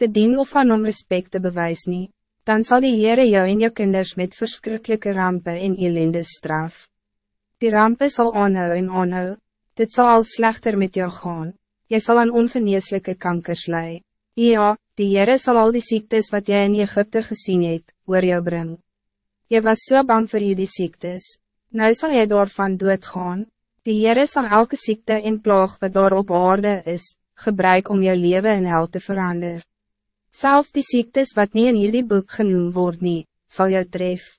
te dien of aan om respect te bewys nie, dan zal die Heere jou en jou kinders met verschrikkelijke rampen en ellende straf. Die rampen zal aanhou en aanhou, dit zal al slechter met jou gaan, jy zal aan ongeneeslijke kankers lei. Ja, die Heere zal al die ziektes wat jij in Egypte gezien hebt, oor jou bring. Jy was so bang voor jullie ziektes, nou zal jy daarvan doodgaan. Die Heere zal elke ziekte en plaag wat daar op aarde is, gebruik om jou leven in hel te veranderen. Zelfs die ziektes wat niet in jullie boek genoemd wordt niet, zal jou tref.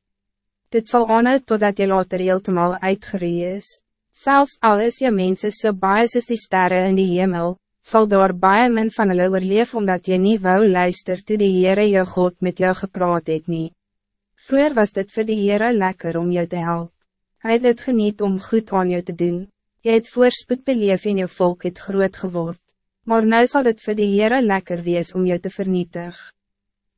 Dit zal aanhou totdat je later heeltemal uitgeree is. Zelfs al is je mensen so baie soos die sterren in die hemel, zal daar baie min van hulle oorleef omdat je niet wou luister toe die Heere jou God met jou gepraat het nie. Vroeger was dit voor die Heere lekker om jou te helpen. Hij het het geniet om goed aan jou te doen. Je het voorspoed beleef en je volk het groot geword. Maar nu zal het voor de Heere lekker wees om je te vernietigen.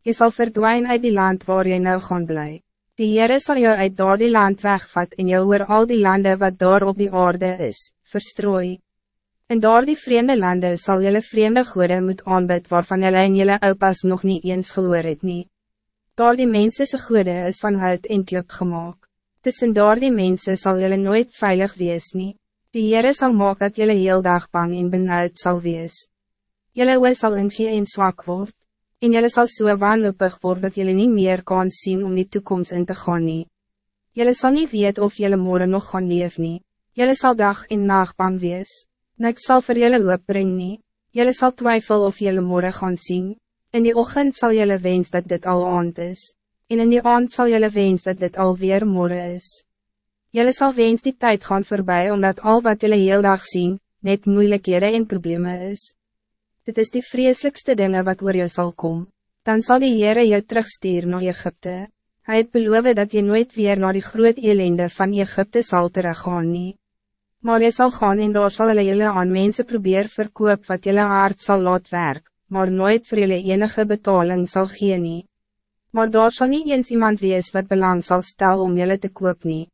Je zal verdwijnen uit die land waar je nou gaan blij. De Heere zal jou uit door die land wegvat en jou oor al die landen wat daar op die aarde is, verstrooi. En door die vreemde landen zal jelle vreemde goede moet aanbid waarvan jelle en jelle opas nog niet eens gehoor het nie. Door die mensense goede is van hout en klip gemaakt. Tussen door die mensen zal jelle nooit veilig wees nie. Die Heere sal maak dat jylle heel dag bang en benauwd sal wees. Jylle oor sal ingee en zwak word, en jylle sal so wanloopig word dat jylle nie meer kan zien om die toekomst in te gaan nie. Jylle sal nie weet of jylle morgen nog gaan leef nie. Jylle sal dag en nacht bang wees. Niks sal vir jylle hoop bring nie. Jylle sal twijfel of jylle morgen gaan zien. In die ochtend zal jylle wens dat dit al aand is. En in die aand zal jylle wens dat dit alweer morgen is. Jelle zal wens die tijd gaan voorbij omdat al wat jullie heel dag zien, net moeilijkheden en problemen is. Dit is die vreselijkste dingen wat oor jou zal komen. Dan zal die Heere jou terugstuur naar Egypte. Hij het beloof dat je nooit weer naar die groot elende van Egypte zal teruggaan nie. Maar je zal gaan en daar sal hulle jylle aan mensen probeer verkoop wat jylle hart zal laat werk, maar nooit voor jullie enige betaling zal gee nie. Maar daar zal niet eens iemand wees wat belang zal stel om jullie te koop nie.